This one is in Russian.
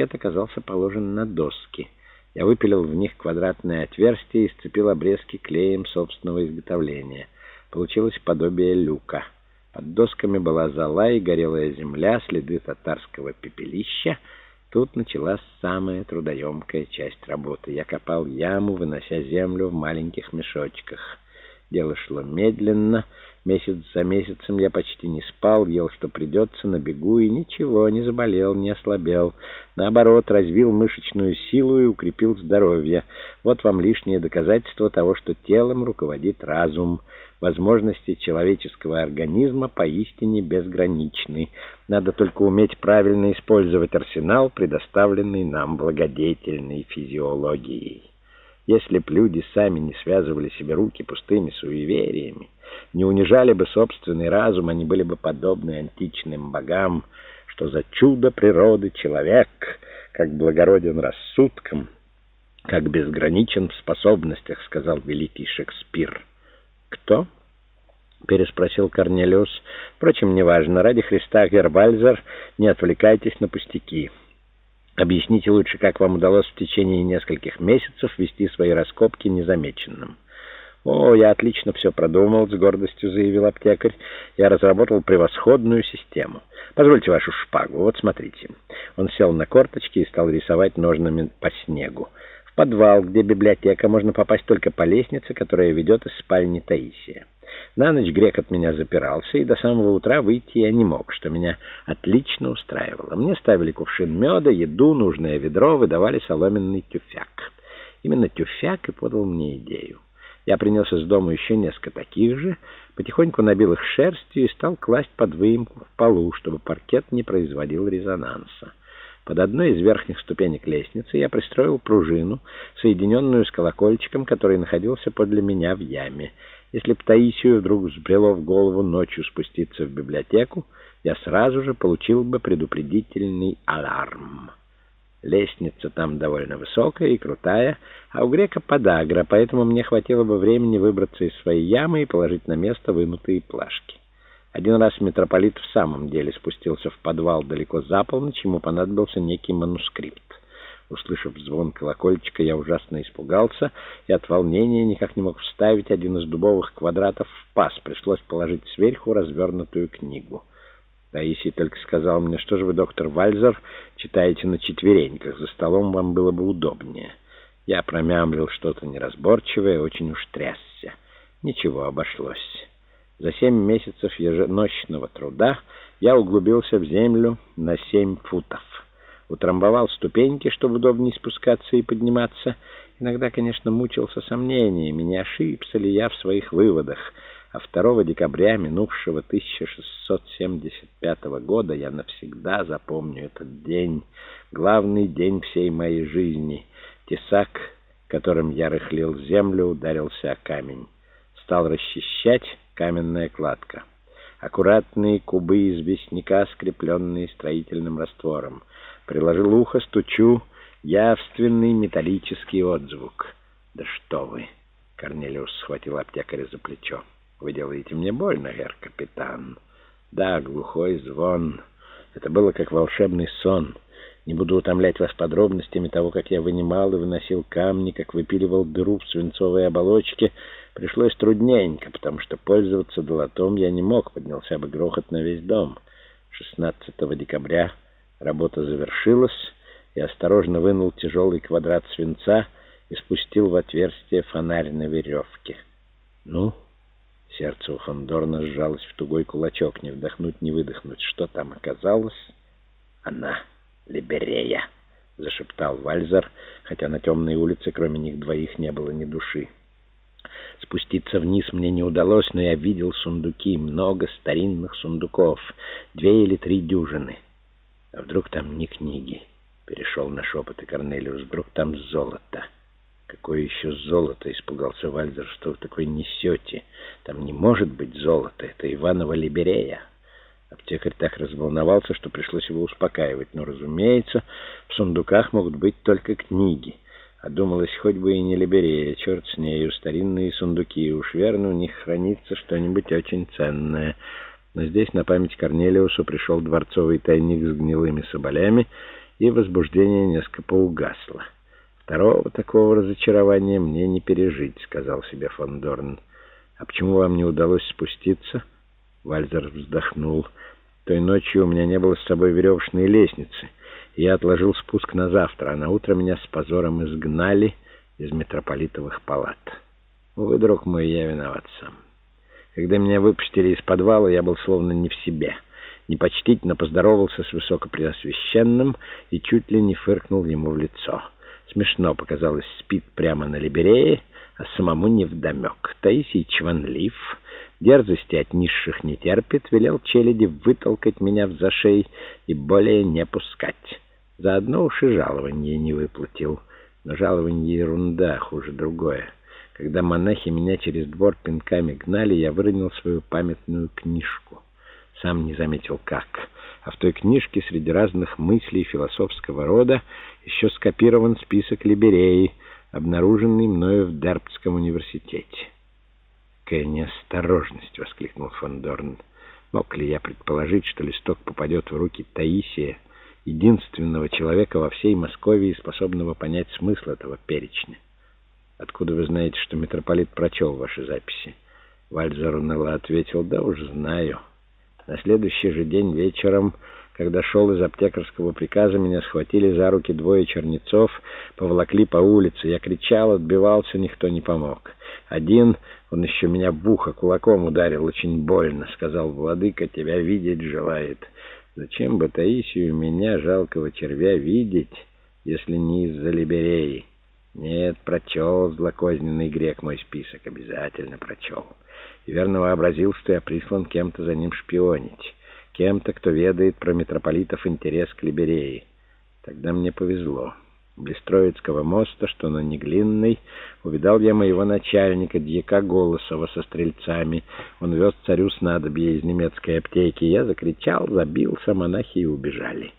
паркет оказался положен на доски. Я выпилил в них квадратное отверстие и сцепил обрезки клеем собственного изготовления. Получилось подобие люка. Под досками была зола и горелая земля, следы татарского пепелища. Тут началась самая трудоемкая часть работы. Я копал яму, вынося землю в маленьких мешочках. Дело шло медленно. Месяц за месяцем я почти не спал, ел, что придется, на бегу, и ничего, не заболел, не ослабел. Наоборот, развил мышечную силу и укрепил здоровье. Вот вам лишнее доказательство того, что телом руководит разум. Возможности человеческого организма поистине безграничны. Надо только уметь правильно использовать арсенал, предоставленный нам благодетельной физиологией. Если б люди сами не связывали себе руки пустыми суевериями, не унижали бы собственный разум, они были бы подобны античным богам, что за чудо природы человек, как благороден рассудком, как безграничен в способностях, сказал великий Шекспир. «Кто?» — переспросил Корнелиус. «Впрочем, неважно. Ради Христа, Гербальзер, не отвлекайтесь на пустяки». Объясните лучше, как вам удалось в течение нескольких месяцев вести свои раскопки незамеченным. «О, я отлично все продумал», — с гордостью заявил аптекарь. «Я разработал превосходную систему. Позвольте вашу шпагу. Вот смотрите». Он сел на корточки и стал рисовать ножными по снегу. В подвал, где библиотека, можно попасть только по лестнице, которая ведет из спальни Таисия. На ночь грек от меня запирался, и до самого утра выйти я не мог, что меня отлично устраивало. Мне ставили кувшин меда, еду, нужное ведро, выдавали соломенный тюфяк. Именно тюфяк и подал мне идею. Я принес из дома еще несколько таких же, потихоньку набил их шерстью и стал класть под выемку в полу, чтобы паркет не производил резонанса. Под одной из верхних ступенек лестницы я пристроил пружину, соединенную с колокольчиком, который находился подле меня в яме. Если б Таисию вдруг взбрело в голову ночью спуститься в библиотеку, я сразу же получил бы предупредительный аларм. Лестница там довольно высокая и крутая, а у грека подагра, поэтому мне хватило бы времени выбраться из своей ямы и положить на место вынутые плашки. Один раз митрополит в самом деле спустился в подвал далеко за полночь, ему понадобился некий манускрипт. Услышав звон колокольчика, я ужасно испугался и от волнения никак не мог вставить один из дубовых квадратов в паз. Пришлось положить сверху развернутую книгу. Таисий только сказал мне, что же вы, доктор Вальзер, читаете на четвереньках, за столом вам было бы удобнее. Я промямлил что-то неразборчивое, очень уж трясся. Ничего, обошлось. За семь месяцев еженочного труда я углубился в землю на семь футов утрамбовал ступеньки, чтобы удобнее спускаться и подниматься. Иногда, конечно, мучился сомнениями, не ошибся ли я в своих выводах. А 2 декабря минувшего 1675 года я навсегда запомню этот день, главный день всей моей жизни. Тесак, которым я рыхлил землю, ударился о камень. Стал расчищать каменная кладка. Аккуратные кубы известняка, скрепленные строительным раствором. Приложил ухо, стучу. Явственный металлический отзвук. «Да что вы!» — Корнелиус схватил аптекаря за плечо. «Вы делаете мне больно, герр капитан». «Да, глухой звон. Это было как волшебный сон». Не буду утомлять вас подробностями того, как я вынимал и выносил камни, как выпиливал дыру в свинцовой оболочке. Пришлось трудненько, потому что пользоваться долотом я не мог, поднялся бы грохот на весь дом. 16 декабря Работа завершилась, и осторожно вынул тяжелый квадрат свинца и спустил в отверстие фонарь на веревке. «Ну?» Сердце у Фондорна сжалось в тугой кулачок, не вдохнуть, не выдохнуть. Что там оказалось? Она, Либерея, зашептал Вальзер, хотя на темной улице кроме них двоих не было ни души. Спуститься вниз мне не удалось, но я видел сундуки, много старинных сундуков, две или три дюжины. А вдруг там не книги? Перешел на шепот и Корнелиус. Вдруг там золото? Какое еще золото? Испугался Вальзер. Что вы такое несете? Там не может быть золота. Это Иванова Либерея. Аптекарь так разволновался, что пришлось его успокаивать. Но, разумеется, в сундуках могут быть только книги. А думалось, хоть бы и не Либерея, черт с нею, старинные сундуки. Уж верно, у них хранится что-нибудь очень ценное. Но здесь на память Корнелиусу пришел дворцовый тайник с гнилыми соболями и возбуждение несколько поугасло. «Второго такого разочарования мне не пережить», — сказал себе фон Дорн. «А почему вам не удалось спуститься?» Вальзер вздохнул. «Той ночью у меня не было с собой веревочной лестницы. Я отложил спуск на завтра, а на утро меня с позором изгнали из митрополитовых палат. Вы, друг мой, я виноват сам. Когда меня выпустили из подвала, я был словно не в себе» непочтительно поздоровался с высокопреосвященным и чуть ли не фыркнул ему в лицо. Смешно показалось, спит прямо на либерее, а самому невдомек. Таисий чванлив, дерзости от низших не терпит, велел челяди вытолкать меня в зашей и более не пускать. Заодно уж и жалование не выплатил. Но жалование ерунда, хуже другое. Когда монахи меня через двор пинками гнали, я выронил свою памятную книжку. Сам не заметил как. А в той книжке среди разных мыслей философского рода еще скопирован список Либереи, обнаруженный мною в Дербтском университете. «Какая неосторожность!» — воскликнул фон Дорн. «Мог ли я предположить, что листок попадет в руки Таисия, единственного человека во всей Москве, способного понять смысл этого перечня? Откуда вы знаете, что митрополит прочел ваши записи?» Вальзер уныло ответил, «Да уж знаю». На следующий же день вечером, когда шел из аптекарского приказа, меня схватили за руки двое чернецов, поволокли по улице. Я кричал, отбивался, никто не помог. Один, он еще меня в ухо кулаком ударил, очень больно, сказал, «Владыка тебя видеть желает». Зачем бы Таисию меня, жалкого червя, видеть, если не из-за либереи? Нет, прочел злокозненный грек мой список, обязательно прочел и верно вообразил, что я прислан кем-то за ним шпионить, кем-то, кто ведает про митрополитов интерес к Либерее. Тогда мне повезло. Близ Троицкого моста, что на Неглинной, увидал я моего начальника, дьяка Голосова со стрельцами. Он вез царю снадобье из немецкой аптеки. Я закричал, забился, монахи и убежали.